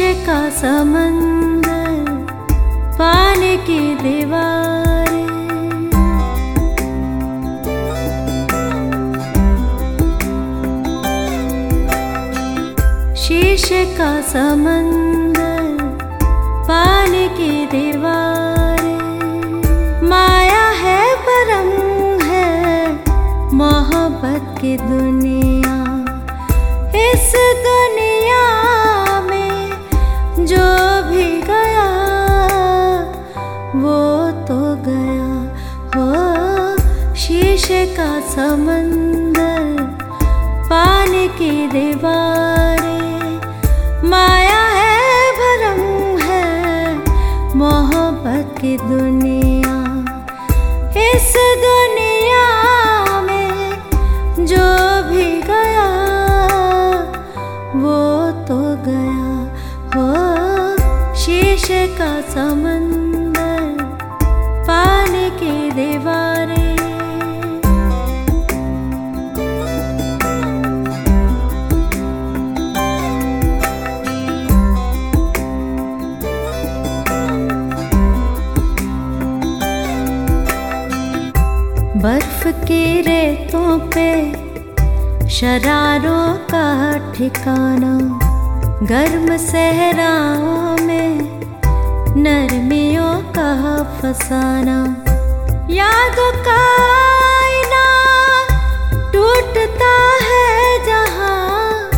का समंदर पानी की दीवारें। शीशे का समंदर पानी की दीवारें। माया है, परम है, मोहब्बत की दुनिया। शीशे का समंदर, पानी की दीवारें। माया है, भरम है, मोहब्बत की दुनिया। इस दुनिया में जो भी गया, वो तो गया हो। शीशे का समंदर। बर्फ़ की रेतों पे शरारों का ठिकाना, गर्म सहराओं में नरमियों का फसाना। यादों का टूटता है जहाँ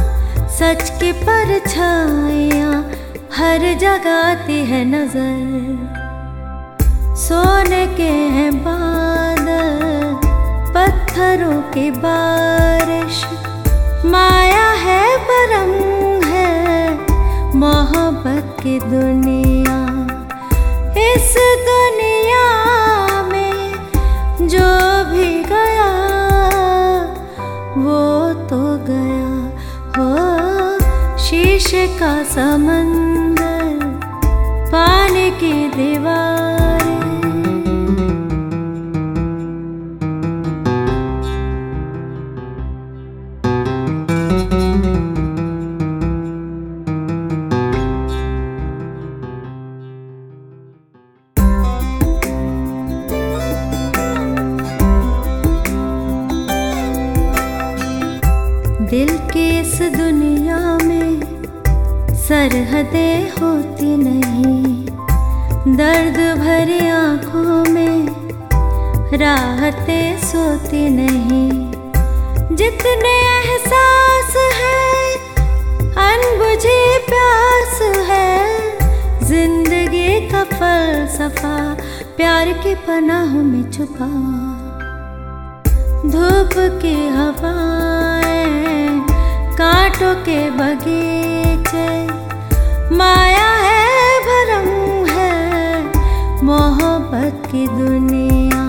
सच की परछाइयाँ हर जगह आती है नज़र। सोने के की बारिश। माया है, परम है, मोहब्बत की दुनिया। इस दुनिया में जो भी गया, वो तो गया हो। शीशे का समंदर, पानी की दीवारें। दिल की इस दुनिया में सरहदें होती नहीं। दर्द भरी आँखों में राहतें सोती नहीं। जितने एहसास है, अनबुझी प्यास है। ज़िंदगी का फलसफा प्यार की पनाहों में छुपा धूप की हवाएँ कांटों के बगीचे। माया है, भरम है, मोहब्बत की दुनिया।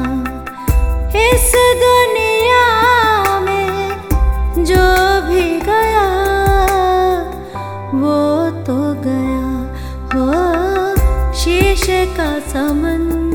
इस दुनिया में जो भी गया, वो तो गया। हो, शीशे का समंदर।